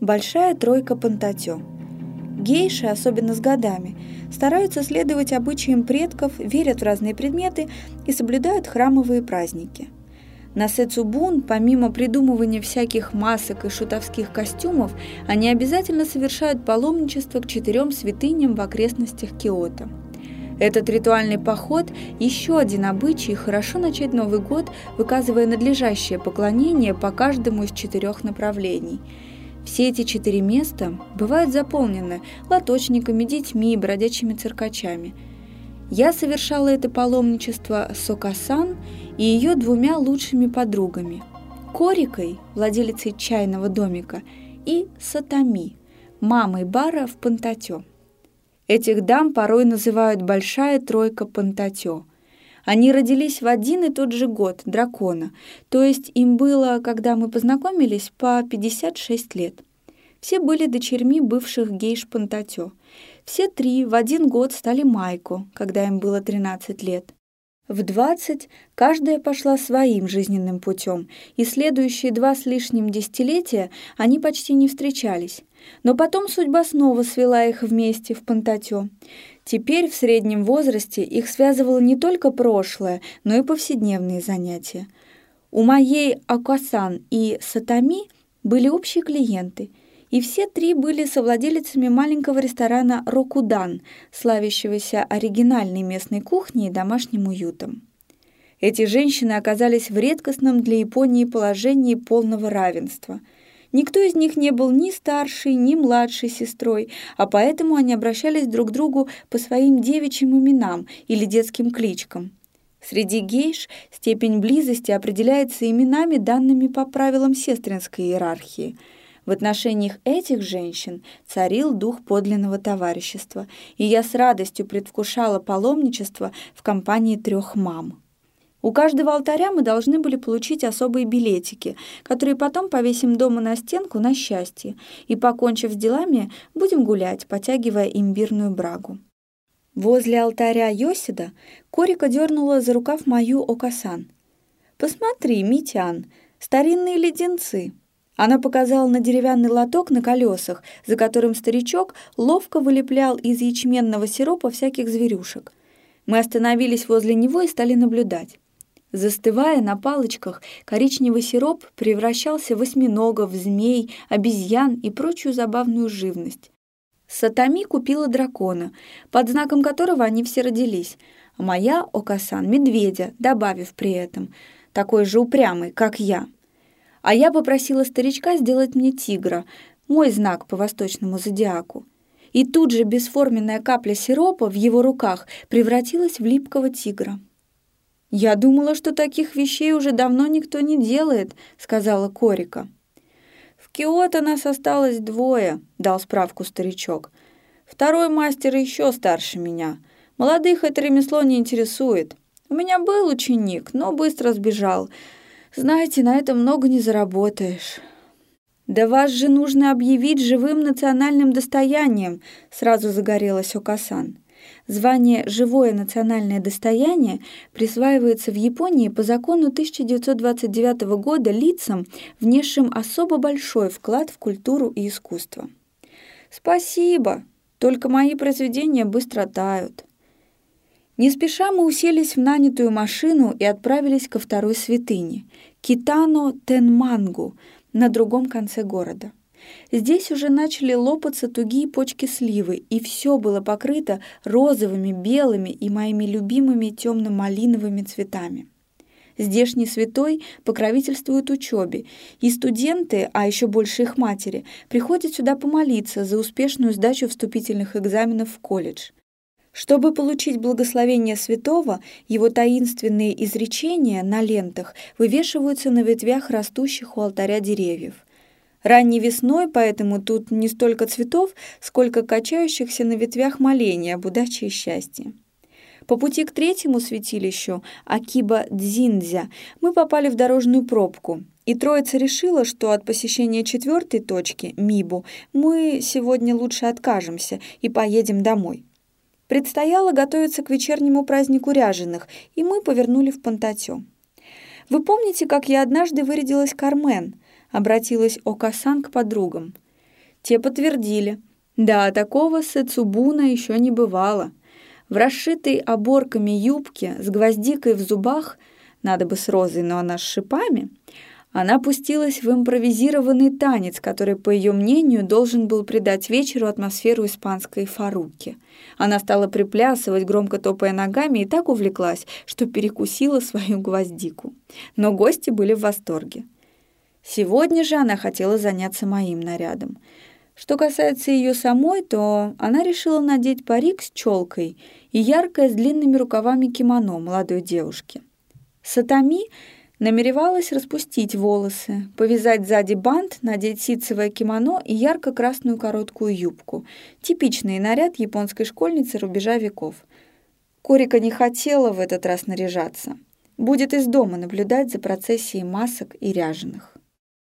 Большая тройка Пантатё. Гейши, особенно с годами, стараются следовать обычаям предков, верят в разные предметы и соблюдают храмовые праздники. На Сэцубун, помимо придумывания всяких масок и шутовских костюмов, они обязательно совершают паломничество к четырем святыням в окрестностях Киото. Этот ритуальный поход – еще один обычай, хорошо начать Новый год, выказывая надлежащее поклонение по каждому из четырех направлений – все эти четыре места бывают заполнены лоточниками, детьми, бродячими циркачами. Я совершала это паломничество с Окасан и ее двумя лучшими подругами – Корикой, владелицей чайного домика, и Сатами, мамой бара в Пантатё. Этих дам порой называют «большая тройка Пантатё», они родились в один и тот же год, дракона, то есть им было, когда мы познакомились, по 56 лет. Все были дочерьми бывших гейш Пантатё. Все три в один год стали Майко, когда им было 13 лет. В 20 каждая пошла своим жизненным путем, и следующие два с лишним десятилетия они почти не встречались. Но потом судьба снова свела их вместе в Пантатё. Теперь в среднем возрасте их связывало не только прошлое, но и повседневные занятия. У моей Акасан и Сатами были общие клиенты, и все три были совладелицами маленького ресторана «Рокудан», славящегося оригинальной местной кухней и домашним уютом. Эти женщины оказались в редкостном для Японии положении полного равенства – Никто из них не был ни старшей, ни младшей сестрой, а поэтому они обращались друг к другу по своим девичьим именам или детским кличкам. Среди гейш степень близости определяется именами, данными по правилам сестринской иерархии. В отношениях этих женщин царил дух подлинного товарищества, и я с радостью предвкушала паломничество в компании трех мам. У каждого алтаря мы должны были получить особые билетики, которые потом повесим дома на стенку на счастье, и, покончив с делами, будем гулять, потягивая имбирную брагу. Возле алтаря Йосида Корика дернула за рукав мою Окасан. «Посмотри, Митян, старинные леденцы!» Она показала на деревянный лоток на колесах, за которым старичок ловко вылеплял из ячменного сиропа всяких зверюшек. Мы остановились возле него и стали наблюдать. Застывая на палочках, коричневый сироп превращался в осьминогов, змей, обезьян и прочую забавную живность. Сатами купила дракона, под знаком которого они все родились, а моя Окасан — медведя, добавив при этом, такой же упрямый, как я. А я попросила старичка сделать мне тигра, мой знак по восточному зодиаку. И тут же бесформенная капля сиропа в его руках превратилась в липкого тигра. «Я думала, что таких вещей уже давно никто не делает», — сказала Корика. «В Киото нас осталось двое», — дал справку старичок. «Второй мастер еще старше меня. Молодых это ремесло не интересует. У меня был ученик, но быстро сбежал. Знаете, на этом много не заработаешь». «Да вас же нужно объявить живым национальным достоянием», — сразу загорелась Окасан. Звание «живое национальное достояние» присваивается в Японии по закону 1929 года лицам, внесшим особо большой вклад в культуру и искусство. «Спасибо, только мои произведения быстро тают». Не спеша мы уселись в нанятую машину и отправились ко второй святыне – Китано Тенмангу на другом конце города. Здесь уже начали лопаться тугие почки сливы, и все было покрыто розовыми, белыми и моими любимыми темно-малиновыми цветами. Здешний святой покровительствует учебе, и студенты, а еще больше их матери, приходят сюда помолиться за успешную сдачу вступительных экзаменов в колледж. Чтобы получить благословение святого, его таинственные изречения на лентах вывешиваются на ветвях растущих у алтаря деревьев. Ранней весной, поэтому тут не столько цветов, сколько качающихся на ветвях молений об удаче и счастье. По пути к третьему святилищу, Акиба Дзиндзя, мы попали в дорожную пробку, и троица решила, что от посещения четвертой точки, Мибу, мы сегодня лучше откажемся и поедем домой. Предстояло готовиться к вечернему празднику ряженых, и мы повернули в Пантатё. Вы помните, как я однажды вырядилась Кармен — обратилась Окасан к подругам. Те подтвердили. Да, такого Сэцубуна еще не бывало. В расшитой оборками юбке с гвоздикой в зубах, надо бы с розой, но она с шипами, она пустилась в импровизированный танец, который, по ее мнению, должен был придать вечеру атмосферу испанской фаруки. Она стала приплясывать, громко топая ногами, и так увлеклась, что перекусила свою гвоздику. Но гости были в восторге. Сегодня же она хотела заняться моим нарядом. Что касается ее самой, то она решила надеть парик с челкой и яркое с длинными рукавами кимоно молодой девушки. Сатами Намеревалась распустить волосы, повязать сзади бант, надеть ситцевое кимоно и ярко-красную короткую юбку. Типичный наряд японской школьницы рубежа веков. Корика не хотела в этот раз наряжаться. Будет из дома наблюдать за процессией масок и ряженых.